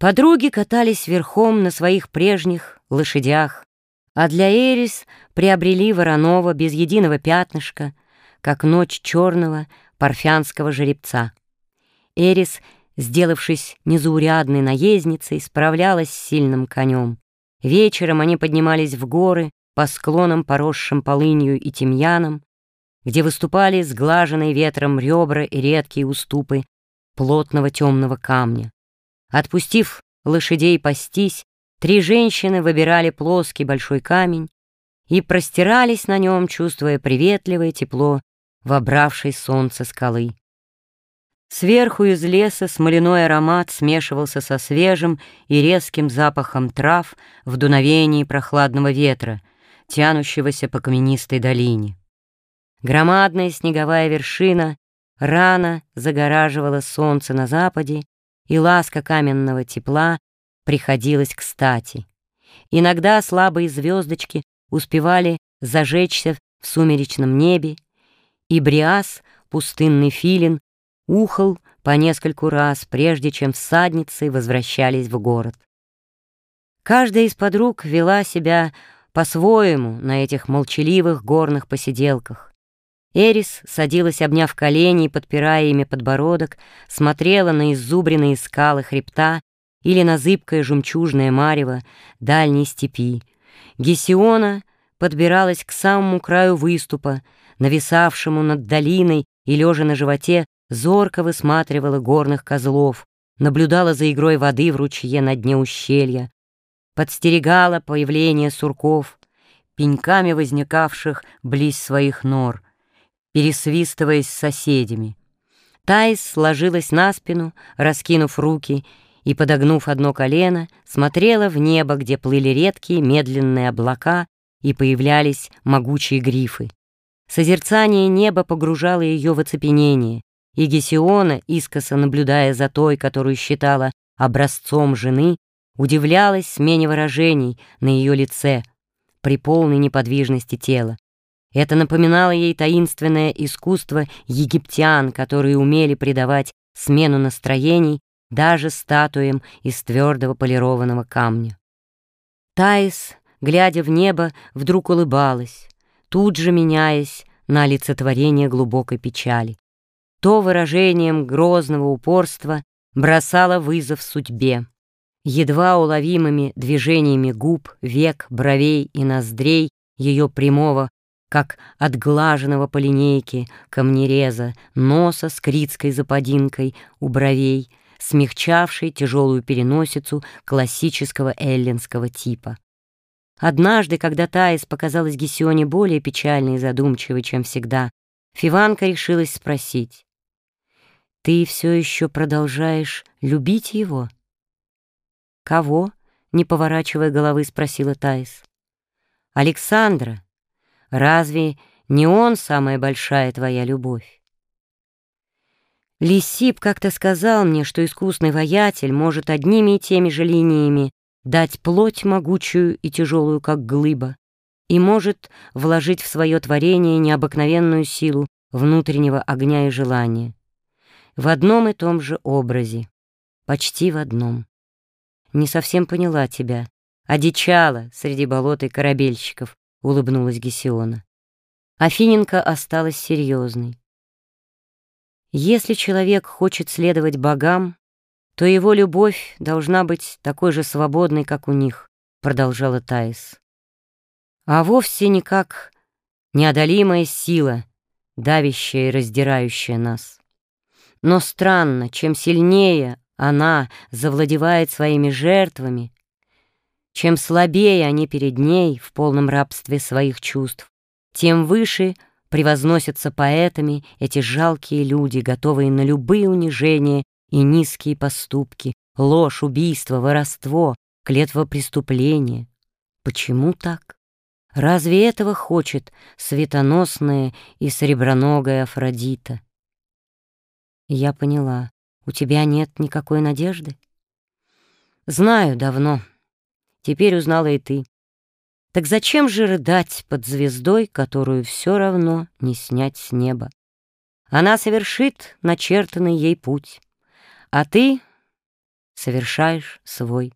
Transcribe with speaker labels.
Speaker 1: Подруги катались верхом на своих прежних лошадях, а для Эрис приобрели Воронова без единого пятнышка, как ночь черного парфянского жеребца. Эрис, сделавшись незаурядной наездницей, справлялась с сильным конем. Вечером они поднимались в горы по склонам, поросшим полынью и тимьяном, где выступали сглаженные ветром ребра и редкие уступы плотного темного камня. Отпустив лошадей пастись, три женщины выбирали плоский большой камень и простирались на нем, чувствуя приветливое тепло вобравшей солнце скалы. Сверху из леса смоляной аромат смешивался со свежим и резким запахом трав в дуновении прохладного ветра, тянущегося по каменистой долине. Громадная снеговая вершина рано загораживала солнце на западе и ласка каменного тепла приходилась кстати. Иногда слабые звездочки успевали зажечься в сумеречном небе, и Бриас, пустынный филин, ухал по нескольку раз, прежде чем всадницы возвращались в город. Каждая из подруг вела себя по-своему на этих молчаливых горных посиделках. Эрис садилась, обняв колени и подпирая ими подбородок, смотрела на иззубренные скалы хребта или на зыбкое жемчужное марево дальней степи. Гесиона подбиралась к самому краю выступа, нависавшему над долиной и, лежа на животе, зорко высматривала горных козлов, наблюдала за игрой воды в ручье на дне ущелья, подстерегала появление сурков, пеньками возникавших близ своих нор — пересвистываясь с соседями. Тайс сложилась на спину, раскинув руки и, подогнув одно колено, смотрела в небо, где плыли редкие медленные облака и появлялись могучие грифы. Созерцание неба погружало ее в оцепенение, и Гесиона, искоса наблюдая за той, которую считала образцом жены, удивлялась смене выражений на ее лице при полной неподвижности тела. Это напоминало ей таинственное искусство египтян, которые умели придавать смену настроений даже статуям из твердого полированного камня. Таис, глядя в небо, вдруг улыбалась, тут же меняясь на олицетворение глубокой печали. То выражением грозного упорства бросала вызов судьбе. Едва уловимыми движениями губ, век, бровей и ноздрей ее прямого как отглаженного по линейке камнереза носа с критской западинкой у бровей, смягчавшей тяжелую переносицу классического эллинского типа. Однажды, когда Таис показалась Гесионе более печальной и задумчивой, чем всегда, Фиванка решилась спросить. «Ты все еще продолжаешь любить его?» «Кого?» — не поворачивая головы, спросила Таис. «Александра», Разве не он самая большая твоя любовь? Лисип как-то сказал мне, что искусный воятель может одними и теми же линиями дать плоть могучую и тяжелую, как глыба, и может вложить в свое творение необыкновенную силу внутреннего огня и желания. В одном и том же образе, почти в одном. Не совсем поняла тебя, одичала среди болот и корабельщиков, — улыбнулась Гесиона. Афиненко осталась серьезной. Если человек хочет следовать богам, то его любовь должна быть такой же свободной, как у них, — продолжала Таис. А вовсе не как неодолимая сила, давящая и раздирающая нас. Но странно, чем сильнее она завладевает своими жертвами, чем слабее они перед ней в полном рабстве своих чувств, тем выше превозносятся поэтами эти жалкие люди, готовые на любые унижения и низкие поступки, ложь, убийство, воровство, клетва преступления. Почему так? Разве этого хочет светоносная и среброногая Афродита? Я поняла, у тебя нет никакой надежды? Знаю давно, Теперь узнала и ты. Так зачем же рыдать под звездой, которую все равно не снять с неба? Она совершит начертанный ей путь, а ты совершаешь свой